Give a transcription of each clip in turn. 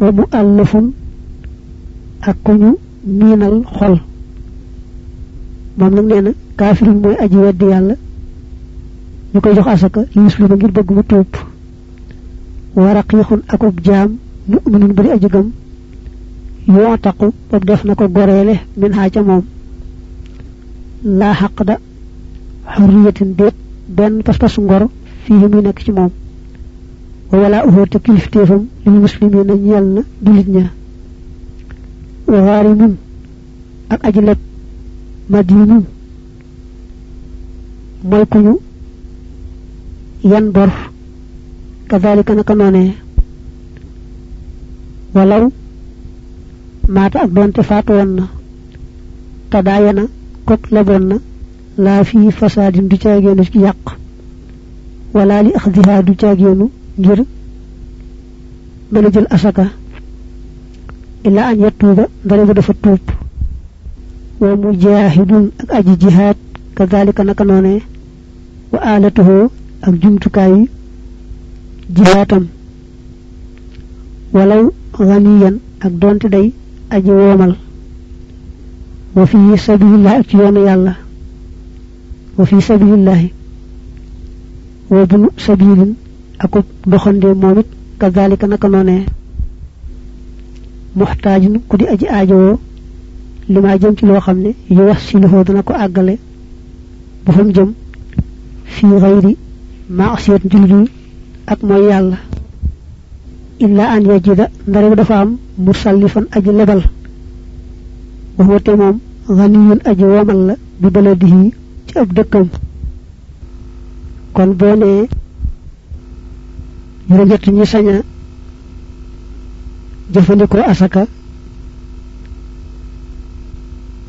wa mu allafun ak ku ñu miinal xol moom nag nee na kaafirun mooy aji weddi yàlla ñu koy jox asaka li muslima ngir bëgg mu tuub wa raqiixun akub jaam mu'minun bari aji gëm yoo taqu bob def na ko goreele min haa ca moom laa xaq da xurriyatin déet benn pas-pas ngor fii muy nekk ci moom ñu yan bor kadhalika naka noonee walaw maata ak doonte faatu woon na tadaayana kok leboon na laa fii fasaadin du caageenu ci yàq wala li axdiha du caageenu ngir mën jël asaka illa an yatuuba ndare bu dafa tuub wa mujahidun ak aji jihaad kadhalika naka noonee wa alatuhu ak jumtukaay jihaatam walaw ganiyan ak donte day aji woomal wa fi sabilillah ak yoonu yàlla wa fi sabilillahi wa bunu sabilin akub doxande moom it kadhalika naka noonee muxtaajun ku di aji aajowoo li maa jëm ci loo xam ne yu wax si loxoo dana ko àggale. Bu fam jëm fii xayri maasiyat julli ak mooy yàlla. Illa an yajida ndare dafa am musallifan aji lebal. Waxoo te moom ganiyun aji womal la bi baladihi ci ab dëkkam. Kon boo nee juróom-ñett ñi sañ a jëfandikoo asaka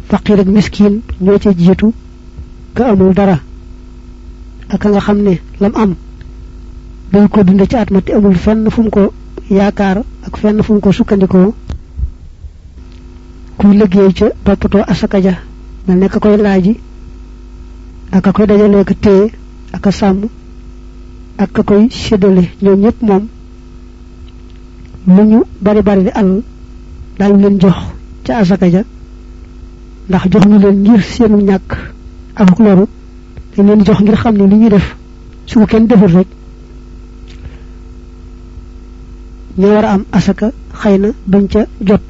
faqir ak miskin ñoo ca jiitu ka amul dara ak nga xam ne lam am dañ ko dunde ci at ma te amul fenn fu mu ko yaakaar ak fenn fu mu ko sukkandikoo kuy liggéey ca toppatoo asaka ja mel ne koy laaji ak koy dajalee ka téye ak ak ka koy séddale. Ñoom ñëpp moom lu ñu bari bari di àll daañu leen jox ca asaka ja ndax jox ñu leen ngir seenu ñàkk ak loru dañ leen jox ngir xam ne li ñuy def su ko kenn deful rek war am asaka xëy na duñ ca jot.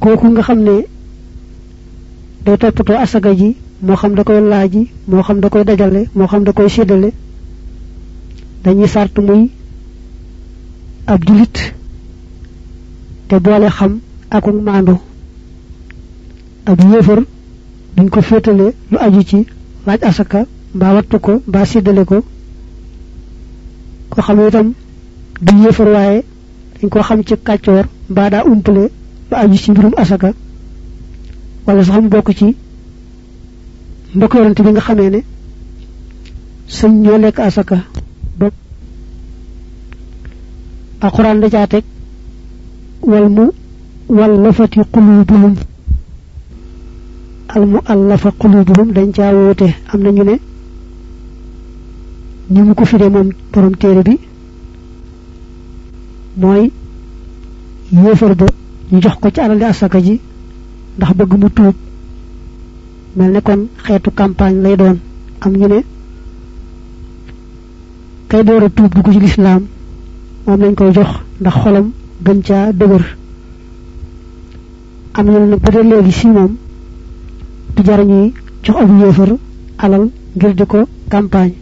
Kooku nga xam ne day toppatoo asaka ji moo xam da koy laaji moo xam da koy dajale moo xam da koy séddale. Dañuy sart muy ab julit te boole xam akuk maandu. Ab yéefar duñ ko féetale lu aju ci laaj asaka mbaa wattu ko séddale ko. Ko xam itam du yéefar waaye dañ ko xam ci kàccoor mbaa daa umpale ba aju ci mbirum asaka wala sax mu bokk ci mbokk yorante bi nga xamee ne sëñ ñoo lekk asaka ba alquran da caa teg wal mu wallafati qulubuhum al mu allafa qulubuhum dañ caa woote. Am na ñu ne ñi mu ko fide moom borom téere bi mooy yéefar ba ñu jox ko ci asaka ji ndax bëgg mu tuub. Mel ne kon xeetu campagne lay doon. Am ñu ne kay door a tuub dugg ci lislaam moom lañ koy jox ndax xolam gën caa dëgër. Am ñu ne bu dee léegi si moom du jar jox ab yéefar alal ngir di ko campagne.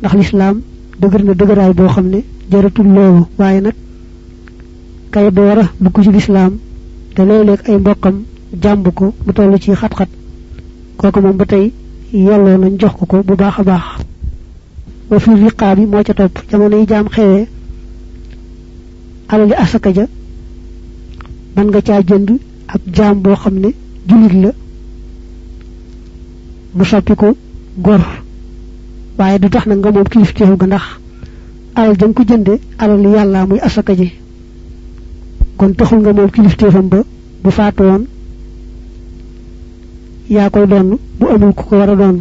Ndax lislaam dëgër na dëgëraay boo xam ne jaratul loolu. Waaye nag kay door a dugg ci lislaam te léeg-léeg ay mbokkam jàmb ko mu toll ci xat-xat. Kooku moom ba tey yelloo jox ko ko bu baax a baax. Wa fi riqaa bi moo ca topp jamono yi jaam xewee alali asaka ja man nga caa jënd ab jaam boo xam ne jullit la mu soppi ko gor. Waaye du tax nag nga moom kilifteefu ga ndax alal jang ko jënde alal yàlla muy asaka ji kon taxul nga moom kilifteefam ba bu faatu woon yaa koy donn bu amul ku ko war a donn.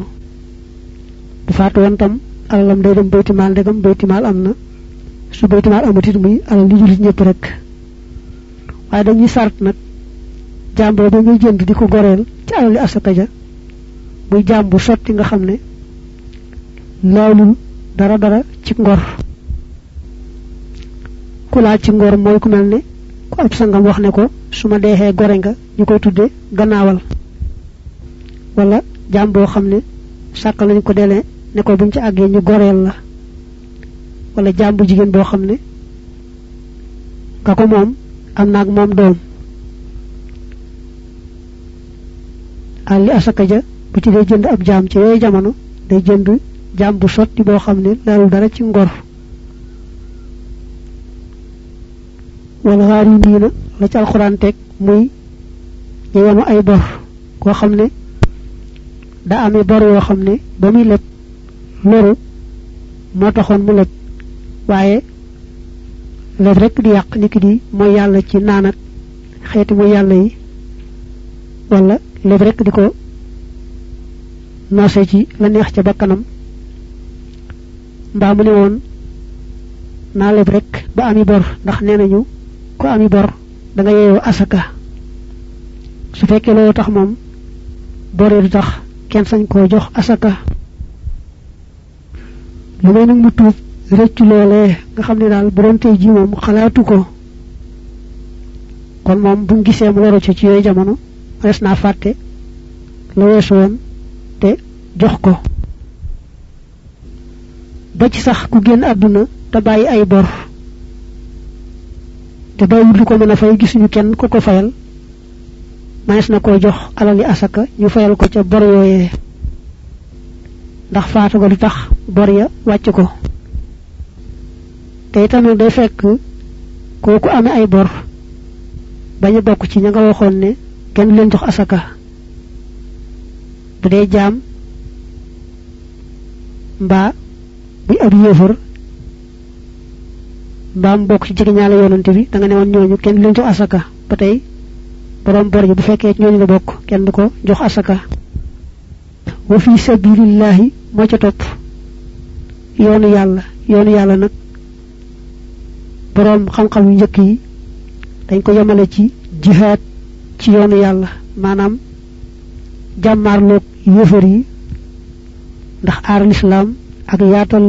Bu faatu woon tam alalam day dem baytimaal ndegam baytimaal am na. Su baytumaal amatit muy alal li julit ñëpp rek. Waaye dañuy sart nag jàmboo ba ngay jënd di ko goreel ci alali asaka ja muy jaam bu sotti nga xam ne dara dara ci ngor. Ku laal ci ngor mooy ku mel ne ku ab sangam wax ne ko su ma gore nga ñu koy gannaawal. Wala jaam boo xam ne sàkkal nañ ko dele ne ko buñ ci àggee ñu goreel la. Wala jaam bu jigéen boo xam ne ka ko am naag moom doom. Àlli asaka ja bu ci dee jënd ab jaam ci yooyu jamono day jënd jaam bu sotti boo xam ne dara ci ngor wala gharimiina la ci alquran tek muy ñu yanu ay bor ko xamne da amé bor yo xamne ba muy lepp loru mo taxon mu lepp waye lepp rek di yaq niki di moy yalla ci yalla yi wala lepp rek di ko nosé ci la neex ci bakkanam mbaa mu ne leb rek ba ami bor ndax nee ko ami bor da nga yeyo asaka. Su fekkee loolu tax moom boree du tax kenn sañ koo jox asaka. Lu may nag mu rëccu loolee nga xam ne daal bu doon tey ji moom xalaatu ko. Kon moom bu gisee mu loru ci ci yooyu jamono res fàtte la weesu woon te jox ko. Ba ci sax ku génn àdduna te bàyyi ay bor te bàyyiwul lu ko mën a fay gisuñu kenn ku ko fayal. Manes na ko jox alali asaka ñu fayal ko ca bor yooyee. Ndax faatu ga lu tax bor ya wàcc ko. Te itam day fekk kooku amee ay bor baña bokk ci ña nga waxoon ne kenn leen jox asaka. Bu dee jaam mbaa muy ab yéefar mbaa mu bokk ci jege ñaala yonante bi da nga ne woon ñooñu kenn leen jox asaka. Ba tey borom bor ji bu fekkee ñooñu la bokk kenn du ko jox asaka. Wa fi sabilillahi moo ca topp. Yoonu yàlla yoonu yàlla nag borom xam-xam yu njëkk yi dañ ko yemale ci jihaad ci yoonu yàlla maanaam jàmmaarloog yi ndax lislaam ak yaatal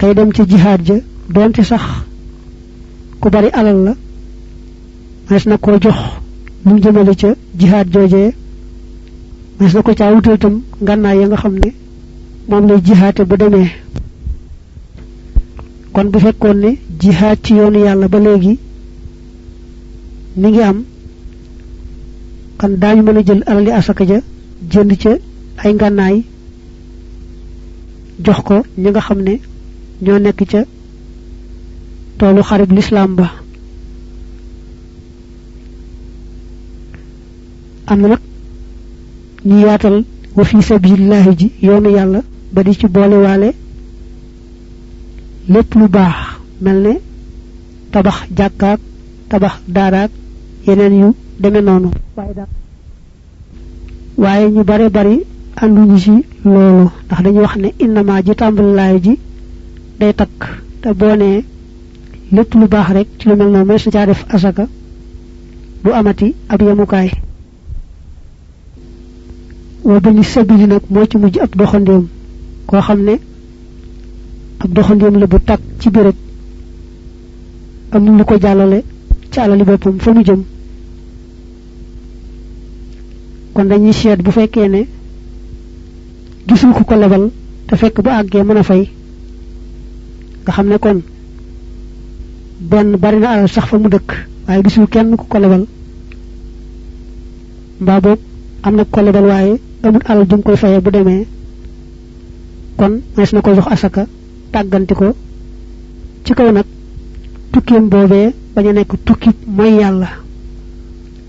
kay dem ci jihaad ja doonte sax ku bari alal la mas na ko jox mu jëmale ca jihaad joojee mas na ko caa wutal tam ngànnaay ya nga xam ne moom lay jihaate bu demee. Kon bu fekkoon ne jihaad ci yoonu yàlla ba léegi mi ngi am kan daañu mën a jël alali asaka ja jënd ca ay ngànnaay jox ko ñi nga xam ne ñoo nekk ca toolu xarib lislaam ba. Am na nag ñu yaatal wa fi sabilillahi ji yoonu yàlla ba di ci boolewaale lépp lu baax mel ne tabax jàkkaak tabax daaraak yeneen yu deme noonu. Waaye ñu bare bari ànduñu ci loolu ndax dañuy wax ne innama ji ji day takk. Te boo nee lépp lu baax rek ci lu mel noonu mënees na def asaka du amati ab yemukaay. Wa bani sabili nag moo ci mujj ab doxandéem. Koo xam ne ab doxandéem la bu takk ci béréb. Amul lu ko jàllale ci alali boppam fa mu jëm. Kon dañuy seet bu fekkee ne gisul ku ko lebal te fekk bu àggee mën a fay nga xam ne kon benn bari na alal sax fa mu dëkk waaye gisul kenn ku ko lebal. Mbaa boog am na ko lebal waaye amul jum koy fayee bu demee kon mees na ko jox asaka tàgganti ko. Ci kaw nag tukkeem boobee bañ a nekk tukkib mooy yàlla.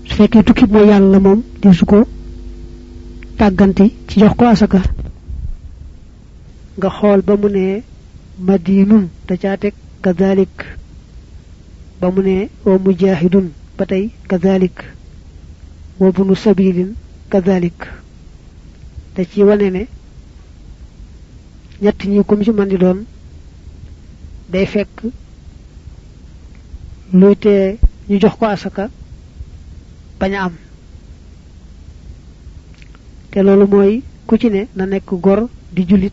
Su fekkee tukkib mooy yàlla moom di su ko tàgganti ci jox ko asaka nga xool ba mu madinun. Da caa teg kadalik ba mu ne wa mujahidun. Ba tey kadalik wa bunu sabilin kadalik da ci wane ne ñett ñi kum ci man di doon day fekk luy tee ñu jox ko asaka bañ am. Te loolu mooy ku ci ne na nekk gor di julit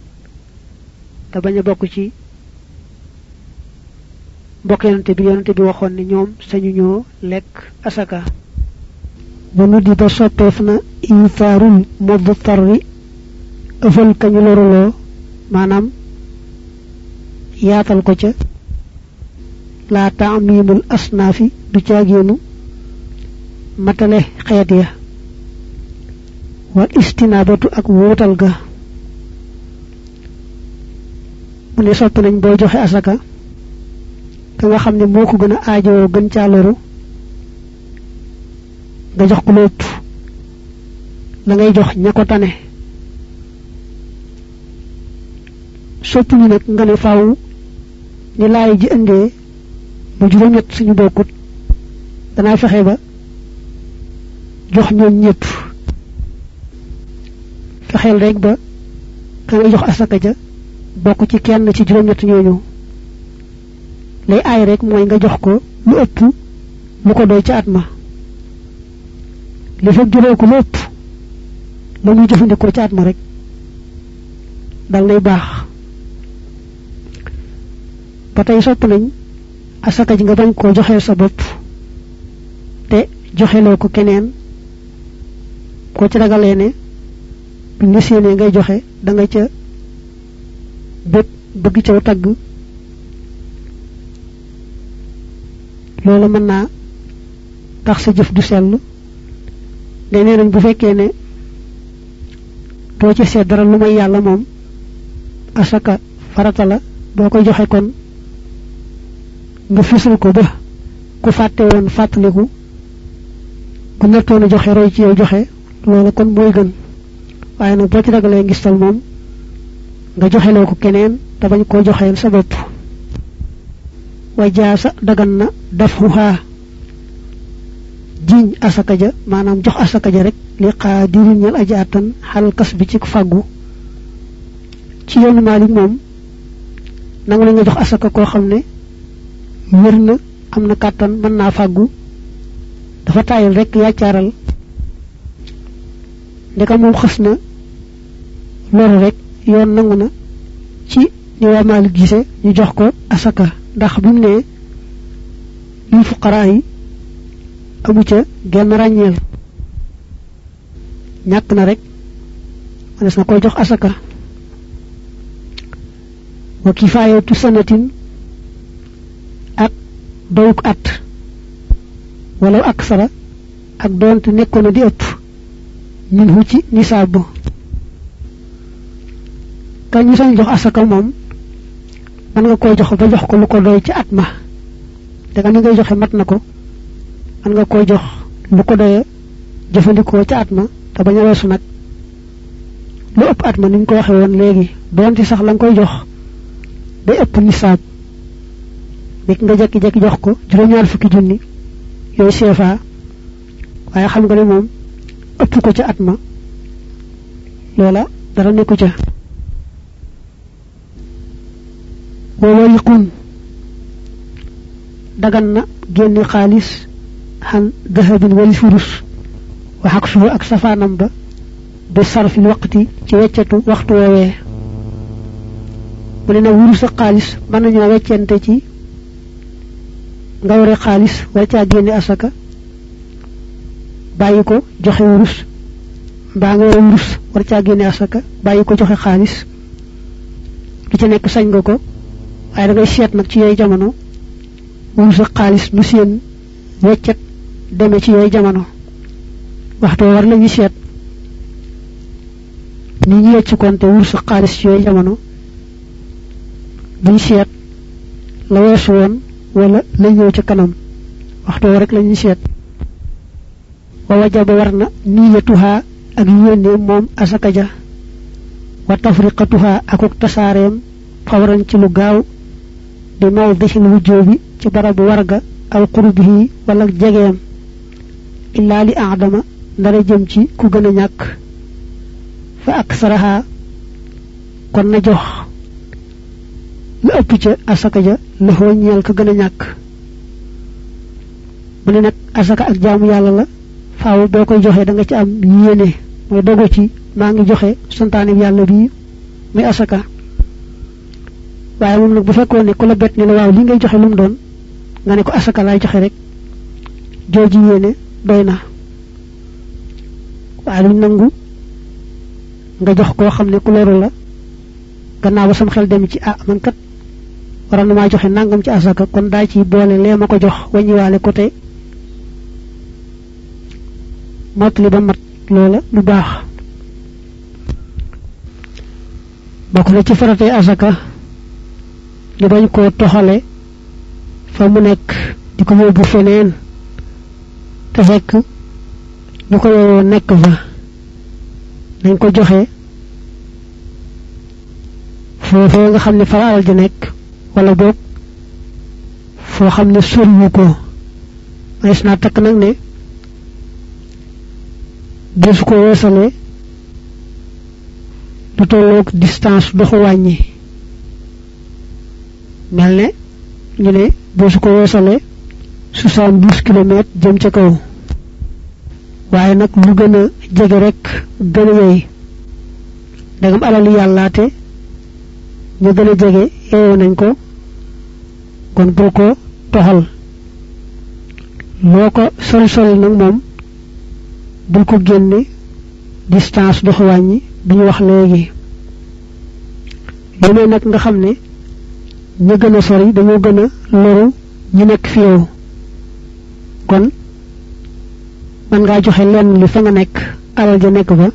te bañ a ci mbokk yonante bi yonante bi waxoon ni ñoom sañu ñoo lekk asaka. Ba nu di ba soppeef na ithaarul modd tarri ëfal kañu loruloo maanaam yaatal ko ca. La ta'mimul asnafi du caagéenu matale xeet ya. Wal istinabatu ak wuutal ga. Mu ne sopp nañ boo joxe asaka ka nga xam ne moo ko gën a aajowoo gën caa loru nga jox ko lépp la ngay jox ña ko tane. Sopp ñu nag nga ne faaw ni laay ji indee ba juróom ñett suñu bokkut danaa fexe ba jox ñoom ñëpp fexeel rek ba ka jox asaka ja ci kenn ci lay aay rek mooy nga jox ko lu ëpp lu ko doy ci at ma. Li fekk jëloo ko lu ëpp la muy jëfandikoo ci at ma rek dal nay baax. Ba tey sopp nañ asaka ji nga bañ koo joxeel sa bopp te joxeloo ko keneen. Ko ci ragalee ne buñ la séenee ngay joxe da nga ca bëgg bëgg tagg loolu mën naa tax sa jëf du sell ne nee nañ bu fekkee ne doo ci seet dara lu may yàlla moom asaka farata la boo koy joxe kon nga fësal ko ba ku fàtte woon fàttaliku ku nattoon a joxe roy ci yow joxe loolu kon mooy gën. Waaye nag boo ci ragalee ngistal moom nga joxeloo ko keneen te bañ koo joxeel sa bopp wa dagan na dafuha jiñ asaka ja maanaam jox asaka ja rek li qaadirin ñal aji àttan xal kas ci fàggu ci yoonu maalik moom nangu la jox asaka koo xam ne wér na am na fàggu dafa taayal rek yàccaaral ndeka moom xës na rek yoon nangu na ci ni waa maalik gise ñu jox ko asaka ndax bi mu ne lil fuqaraa yi amu ca genn ràññeel. Ñàkk na rek manes na koy jox asaka. Wa kifaayatu sanatin ak doyuk at. Wala ak sara ak doonte nekkoon na di ëpp min hu ci nisaab ka ñu sañ jox asaka moom man nga koy jox ba jox ko lu ko doy ci at ma. Te nga ngay joxe mat na ko. Man nga koy jox lu ko doye jëfandikoo ci at ma te bañ a weesu nag. Lu ëpp at ma ni ko waxee woon léegi. Doonte sax la koy jox day ëpp nisaab. Nek nga jekki-jekki jox ko juróom-ñaar fukki junni. Yooyu CFA. Waaye xam nga ne moom ëpp ko ca at ma. Loola dara nekku ca ووايقون دغنا جن خالص عن ذهب والفلوس وحكسوا أكسفا نمبا بصرف الوقت تيوتشتو وقت ووي. بلنا ورس خالص من نيوتشن تيجي غوري خالص ورتا جن اسكا بايكو جخي ورس باغي ورس ورتا جن اسكا بايكو جخي خالص. لكي نكسن غوكو waaye da ngay seet nag ci yooyu jamono wurus ak xaalis nu seen weccet demee ci yooyu jamono. Waxtu war la ñu seet ni ñu wecc konte wurus ak xaalis ci yooyu jamono. Buñ seet la weesu woon wala la ñëw ci kanam. Waxtu rek la ñuy seet. Wa wajaba war na niyatuha ak yéene moom asaka ja wa tafriqatuha akuk tasaareem fawran ci lu gaaw di mawdihil wujjoobi ci barabu warga aw qurbihi wala jegeem. Illaa li aadama ndara jëm ci ku gën a ñàkk. Fa aksaraha kon na jox. La ëpp ca asaka ja la xoo ñeel ka gën a ñàkk. Mu ne nag asaka ak jaamu yàlla la faaw boo koy joxe da nga ci am dogo ci maa ngi joxe santaane yàlla bii muy asaka waaye moom nag bu fekkoon ne ku la bet ni la waaw li ngay joxe lu mu doon nga ne ko asaka laay joxe rek jooji yéene doy na waaye luñ nangu nga jox koo xam ne ku loru la gannaaw ba sam xel dem ci ah man kat waral na maa joxe nangam ci asaka kon daa ci boole lee ma ko jox waññiwaale ko te mottali ba mat loola lu baax bokk na ci faratee asaka ñu bañ koo toxale fa mu nekk di ko yóbbu feneen te fekk ñu ko yoroo nekk fa dañ ko joxe foofee nga xam ne fa alal nekk wala boog foo xam ne soriwu ko. Manes naa takk nag ne desu ko weesale du tolloog distance doxu wàññi mel ne ñu ne desu ko weesale soixante douze kilomètres jëm ca kaw waaye nag lu gën a jege rek gën a yey dagam alalu yàllaate ñu gën a jege yeewoo nañ ko kon bul ko toxal loo ko sori sori nag moom bul ko génne distance doxu wàññi bi ñu wax léegi lu nag nga xam ne ñu gën a sori dañoo gën a loru ñu nekk fi yow. Kon man ngaa joxe lenn li fa nga nekk alal ja nekk fa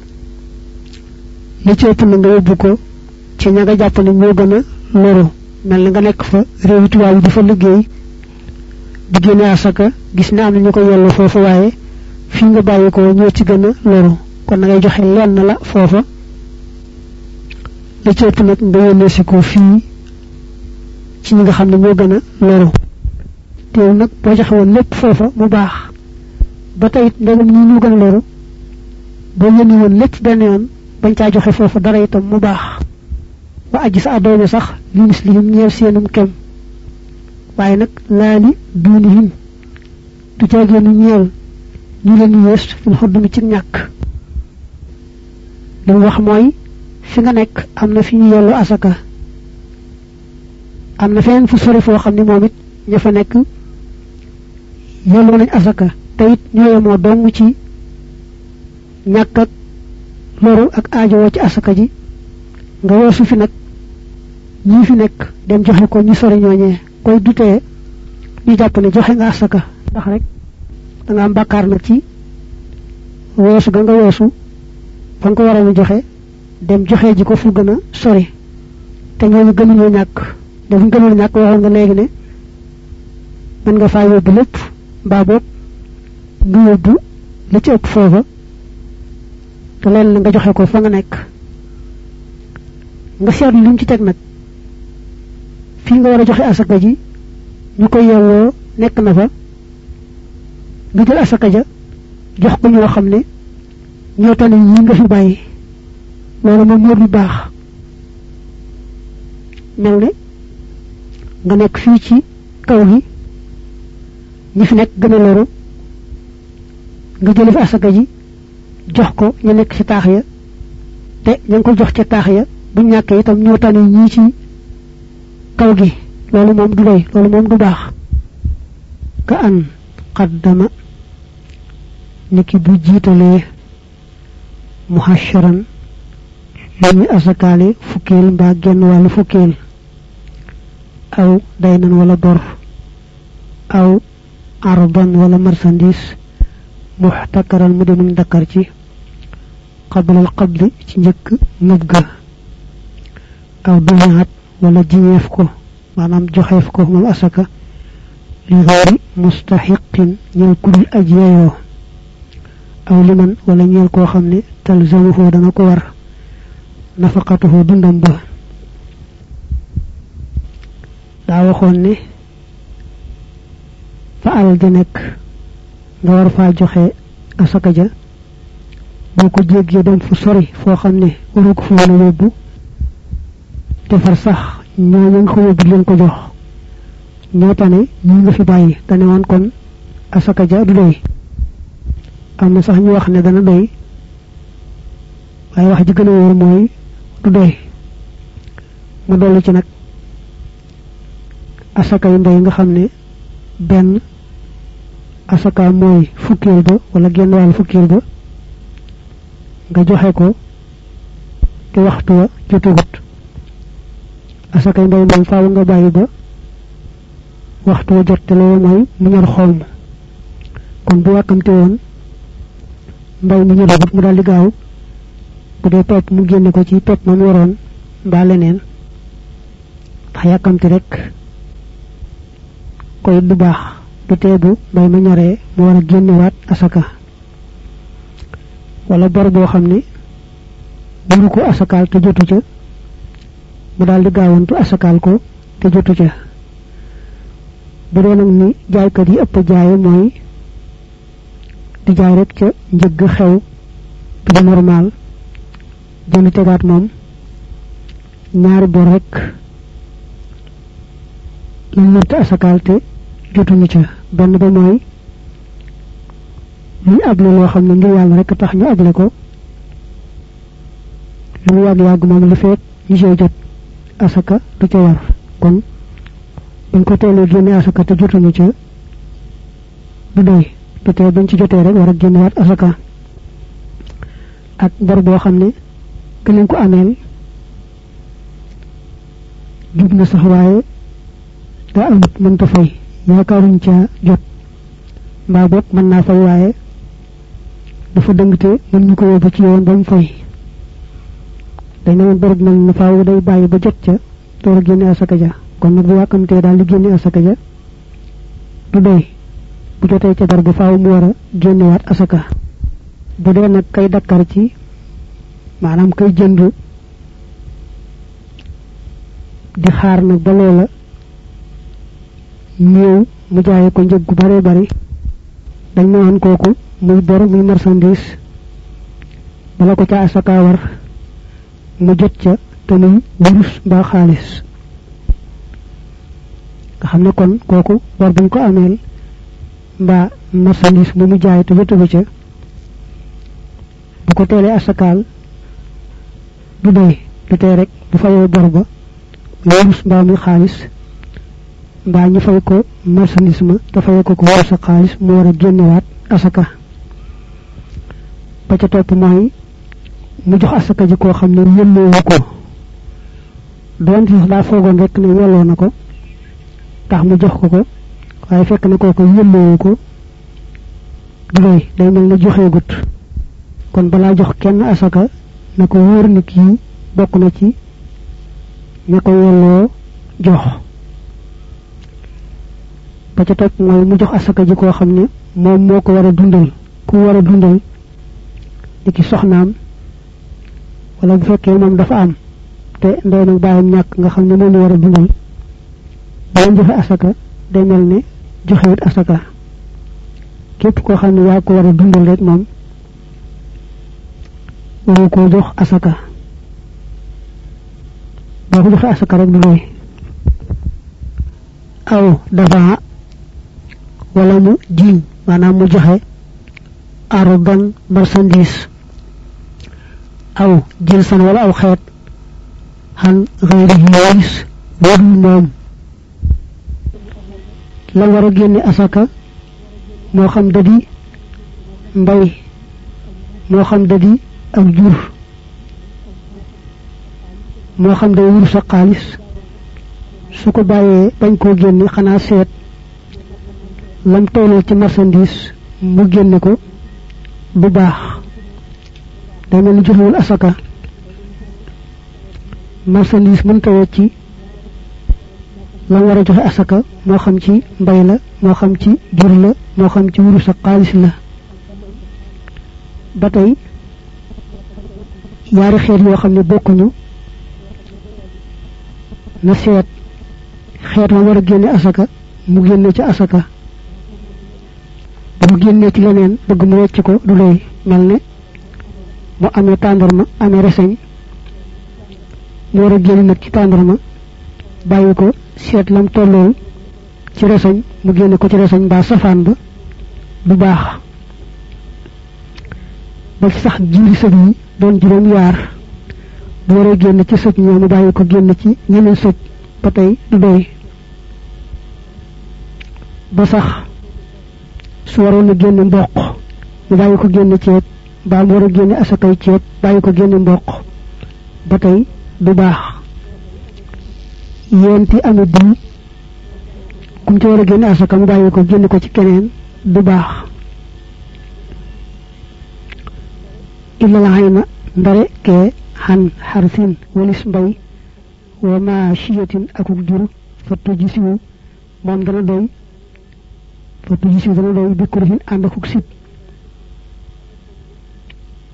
li ci ëpp na nga yóbbu ko ci ña nga jàpp ñoo gën a loru. Mel na nga nekk fa réewi tubaab yi dafa liggéey di génne asaka gis ne am na ñu ko yellu foofu waaye fii nga bàyyi ko ñoo ci gën a loru. Kon na ngay joxe lenn la foofa. Li ci nag nga yónnee si ko fii ci nga xam ne ñoo gën a loru. teew nag boo joxe woon lépp foofa mu baax. ba tey it ndegam ñi ñu gën a loru boo yónni woon lépp benn yoon bañ caa joxe foofa dara itam mu baax. wa aji sa adoona sax li mislihim ñeel seenum kem. waaye nag laali duunihim du caageenu ñeel ñu leen yées fil xoddumi ci ñàkk. li wax mooy fi nga nekk am na fi ñu yellu asaka am na fu sori foo xam ne moom it ña fa nekk yelloo nañ asaka. te it ñoo yemoo dong ci ñàkk ak loru ak aajowoo ci asaka ji. nga weesu fi nag ñii fi nekk dem joxe ko ñu sori ñooñee. koy dutee ñu jàpp ne joxe nga asaka. ndax rek da nga am bàkkaar ci weesu ga nga weesu fa ko waroon joxe dem joxe ji ko fu gën a sori. te ñooñu gënuñoo ñàkk dafa gënul ñàkk waxoon nga léegi ne mën nga faa yóbbu lépp mbaa boog nga yóbbu la ci ëpp foofa te leen nga joxe ko fa nga nekk. Nga seetlu lim ci teg nag. Fii nga war a joxe asaka ji ñu koy yelloo nekk na fa. Nga jël asaka ja jox ko ñoo xam ne ñoo tane yi nga fi bàyyi. Loolu moom moo du baax. Mel ne nga nekk fii ci kaw gi ñi fi nekk gën a loru nga jële fi asaka ji jox ko ñu nekk ci taax ya te ngi ko jox ca taax ya bu ñàkkee itam ñoo tane ñii ci kaw gi. Loolu moom du doy loolu moom du baax. Ka an qaddama niki bu jiitalee muhasharan lu ñu asakaale fukkeel mbaa genn fukkeel aw daynan wala bor aw arban wala marchandise muxtakaran mu demuñ dakkar ci qablal qabli ci njëkk ngëb ga. Aw dumaat wala jiñeef ko maanaam joxeef ko moom asaka li xeeri mustaxiqin ñeel kudul aj yeyoo aw liman wala ñeel koo xam ne talzamuhu dana ko war nafaqatuhu dundam ba daa waxoon ne fa alal ja nekk nga war faa joxe asaka ja boo ko jéggee dem fu sori foo xam ne waru ko fa mën a yóbbu defar sax ñooñu nga ko yóbbu leen ko jox ñoo tane ñi nga fi bàyyi tane woon kon asaka ja du doy am na sax ñu wax ne dana doy waaye wax ji gën a wóor mooy du doy mu dollu ci nag asaka yu ndey nga xam ne benn asaka mooy fukkeel ba wala genn wàll fukkeel ba nga joxe ko te waxtu wa jotagut asaka yu ndey moom faaw nga bàyyi ba waxtu wa jot te loolu mooy mu ñor xool kon bu yàkkamte woon mbay mu ñoragut mu daal di gaaw bu dee pepp mu génne ko ci pepp ma mu waroon mbaa leneen ndax yàkkamti rek koy du baax du tee bu mbay ma ñoree mu war a génnewaat asaka. wala bor boo xam ne buru ko asakaal te jotu ca mu daal di gaawantu asakaal ko te jotu ca. bu dee nag ni jaaykat yi ëpp jaaye mooy di jaay rek ca njëgg xew bi normal jënd tegaat moom ñaari bor rek lañ wërta asakaal te jotuñu ca. Benn ba mooy luñ able loo xam ne ngir yàlla rek tax ñu able ko. Lu mu yàgg yàgg moom li feet ñu jot asaka du ca war. Kon buñ ko teelee génne asaka te jotuñu ca du doy. Du tee buñ ci jotee rek war a génnewaat asaka. Ak bor boo xam ne ko ameel jub na sax waaye daa mënta fay yaakaaruñ ca jot. Mbaa boog mën naa fay waaye dafa dëngte mën ñu ko yóbbu ci yoon ba mu fay. Dañ ne bi mel na faaw day bàyyi ba jot ca door a génne asaka ja. Kon nag bu yàkkamtee daal di génne asaka ja du doy. Bu jotee ca bor ba faaw mu war a génnewaat asaka. Bu dee nag kay dakkar ci maanaam kay jënd di xaar nag ba loola ñëw mu jaaye ko njëg gu bare bari. Dañ ne woon kooku muy bor muy marchandise. Bala ko ca asaka war mu jot ca te muy wurus mbaa xaalis. Nga xam ne kon kooku bor buñ ko ameel mbaa marchandise bu mu jaay te jotagu ca bu ko teelee asakaal du doy du tee rek bu fayee bor ba wurus mbaa muy xaalis mbaa ñu fay ko marchandise ma te fayee ko ko wurus ak xaalis mu war a génnewaat asaka. Ba ca topp mooy mu jox asaka ji koo xam ne yëlloowu ko. Doonte sax daa foogoon rek ne yelloo na ko tax mu jox ko ko waaye fekk na kooku yëlloowu ko du doy day mel ne joxeegut. Kon balaa jox kenn asaka na ko wóor ni kii bokk na ci ña ko yelloo jox ba ca topp mooy mu jox asaka ji koo xam ne moom moo ko war a dundal ku war a dundal di ki soxnaam wala bu fekkee moom dafa am te ndey nag bàyyam ñàkk nga xam ne moom war a dundal bala joxe asaka day mel ne joxewut asaka. Képp koo xam ne yaa ko war a dundal rek moom waru koo jox asaka. Boo ko joxe asaka rek du doy. Aw dafa wala mu jiiñ maanaam mu joxe arudan marchandise. Aw jinsan wala aw xeet xan xëyri yooyis wërul moom. La war génne asaka moo xam da mbay moo xam da ak jur moo xam wur sa xaalis. Su bañ koo génne xanaa seet lam tolloo ci marchandise mu génne ko bu baax. day asaka. marchandise mën tawee ci lam war a joxe asaka moo xam ci mbay la moo xam ci jur la moo xam ci wurus ak xaalis la. ba tey yaari xeet yoo xam ne bokkuñu. na seet xeet ma war a génne asaka mu génne ci asaka bu mu génnee ci leneen bëgg mu wecc ko du doy mel ne mu amee tàndarma amee reseñ mu war a génne nag ci tàndarma bàyyi ko seet lam tollool ci resoñ mu génne ko ci resoñ mbaa safaan ba du baax. Ba ci sax jiiri sëg yi doon juróom yaar bu waree génn ci sëg ñoo mu bàyyi ko génn ci ñeneen sëg ba tey du doy. Ba sax su waroon a génn mboq mu bàyyi ko génn ceeb mbaa mu war a génne asakay ceeb bàyyi ko génne mboq. Ba tey du baax. Yenti ami diw kum ci war a génne asaka mu bàyyi ko génne ko ci keneen du baax. Illa la ndare ke han harsin walis mbay wa ma shiyatin akuk jur fattu jisiwu moom dana doy fattu jisiwu dana doy bi kurhin ànd akuk sib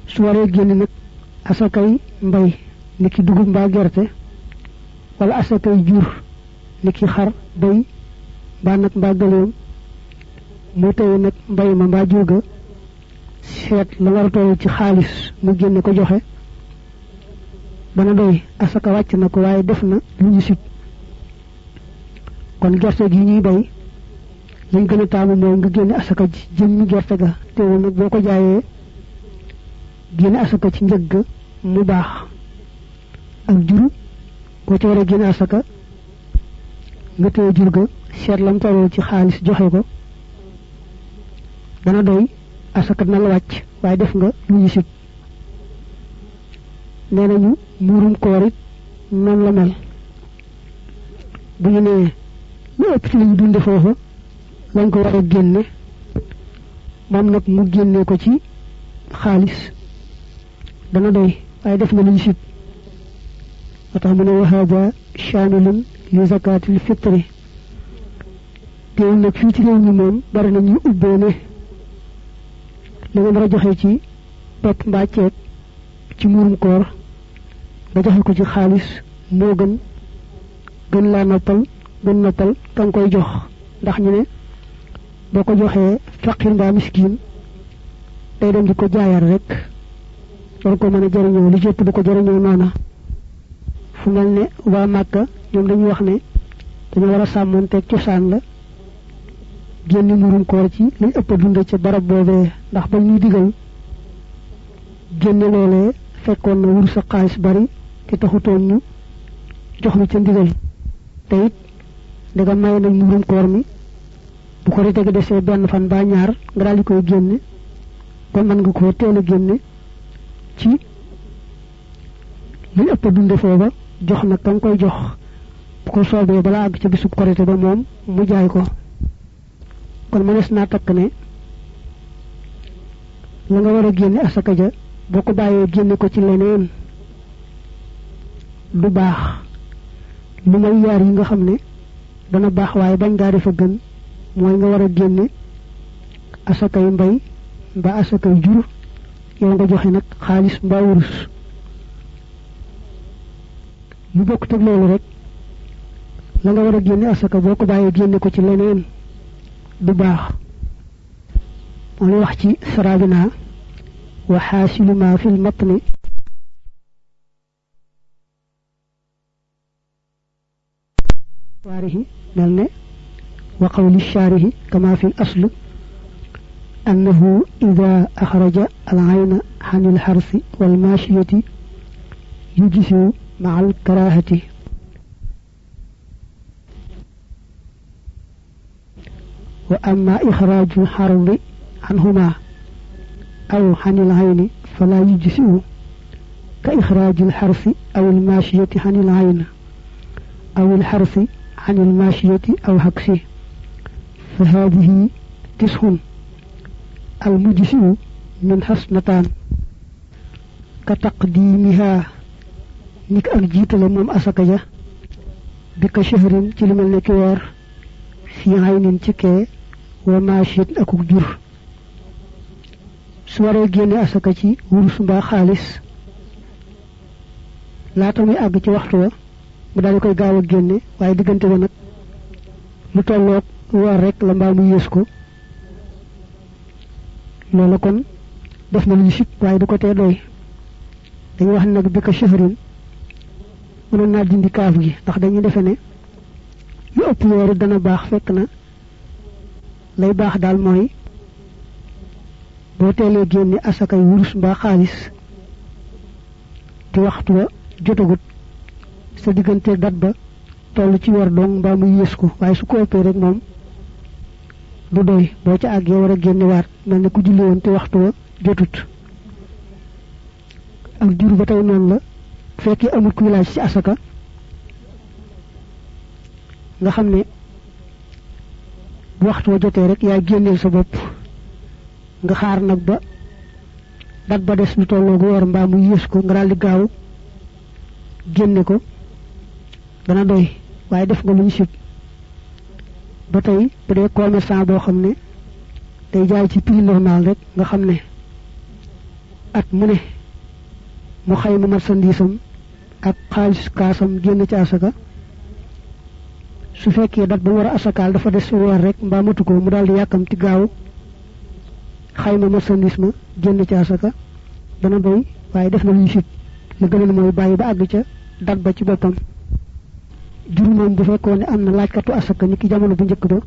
su waree génn nag asakay mbay niki dugub mbaa gerte wala asakay jur niki xar bay mbaa nag mbaa gëleem mu tey nag mbay ma mbaa jur ga seet la war toll ci xaalis mu génne ko joxe. Dana doy asaka wàcc na ko def na lu ñu sib. Kon gerte gi ñuy bay lañ gën a taamu mooy nga génne asaka ji jëmmi gerte ga. Teewul nag boo ko jaayee génne asaka ci njëg ga mu baax. Ak jur boo ci war a génne asaka nga téye jur ga seet lam tolloo ci xaalis joxe ko. Dana doy asaka dina la wàcc waaye def nga lu ñu nee nañu muurum koor it noonu la mel. Bu ñu nee lu ëpp ci lañu dunde foofa lañ ko war a génne moom nag mu génne ko ci xaalis dana doy waaye def na lu ñu sib moo tax mu ne wahaada chamilun li zakatil fitri teewul nag fii ci réew mi moom bari na ñuy ubbee ne li nga war a joxe ci pepp mbaa ceeb ci muurum koor nga joxe ko ci xaalis moo gën gën laa noppal gën noppal ka nga koy jox ndax ñu ne boo ko joxee faqir mbaa miskin day dem di ko jaayal rek war ko mën a jëriñoo li jëpp du ko jëriñoo noona. Fu mel ne waa Màkka ñoom dañuy wax ne dañoo war a sàmmoonteeg cosaan la génn murum koor ci lañ ëpp dund ca barab boobee. Ndax ba ñuy digal génne loolee fekkoon na wur sa xaalis bari te taxutoon ñu jox lu ca ndigal. Te it ndega maye nañ murum koor mi bu ko rete gi desee fan ba ñaar nga daal di génne kon mën nga koo teel a génne ci liñ ëpp a dunde foofa jox nag ka koy jox. bu ko soobee balaa àgg ca bisub korite ba moom mu jaay ko. kon mënees naa takk ne la nga war a génne asaka ja boo ko bàyyee génne ko ci leneen du baax. lu may yaar yi nga xam ne dana baax waaye bañ gaa defa gën mooy nga war a génne asakay mbay mbaa asakay jur yow nga joxe nag xaalis mbaa wurus lu bokk teg loolu rek la nga war a génne asaka boo ko bàyyee génne ko ci leneen du baax moom wax ci sarabina wa xaasilu ma fi lmatni shaarihi mel ne qawli shaarihi kama fi lasl أنه إذا أخرج العين عن الحرث والماشية يجزي مع الكراهة. وأما إخراج الحرب عنهما أو عن العين فلا يجزئ كإخراج الحرث أو الماشية عن العين أو الحرث عن الماشية أو عكسه. فهذه تسع المجزئ من حسنتان كتقديمها نك أك جيتال موم أسكا بك شهر kee wa maashit akuk jur su waree génne asaka ci wurus mbaa xaalis laata muy àgg ci waxtu wa mu daal di koy gaaw a génne waaye diggante ba nag lu tolloog weer rek la mbaa mu yées ko. Loola kon def na lu sib waaye du ko tee doy. Dañuy wax nag bi ko shahrin mënoon naa dindi kaaf gi ndax dañuy defe ne lu ëpp weer dana baax fekk na lay baax daal mooy boo teelee génne asakay wurus mbaa xaalis te waxtu wa jotagut sa diggante dat ba toll ci weer dong mbaa mu yées ko. Waaye su ko ëppee rek moom du doy boo ca àggee war a génne waat mel ne ku julli woon te waxtu wa jotut. Ak jur ba tey noonu la fekkee amul kuy laaj ci asaka nga xam waxtu wa rek yaa génneel sa bopp. Nga xaar nag ba dat ba des lu tolloogu weer mbaa mu yées ko nga daal di gaaw génne ko dana doy waaye def nga lu ñu sib ba tey bu dee commerçant boo xam ne day jaay ci prix normal rek nga xam ne at mu ne mu xayma marchandise am ak xaalis kaasam génn ci asaka su fekkee dat ba war a asakaal dafa des weer rek mbaa matu ko mu daal di yàkkamti gaaw xayma marchandise ma génn ci asaka dana doy waaye def na lu ñu sib la gënal mooy bàyyi ba àgg ca dat ba ci boppam jur moom bu fekkoon ne am na laajkatu asaka ni ki jamono bu njëkk ba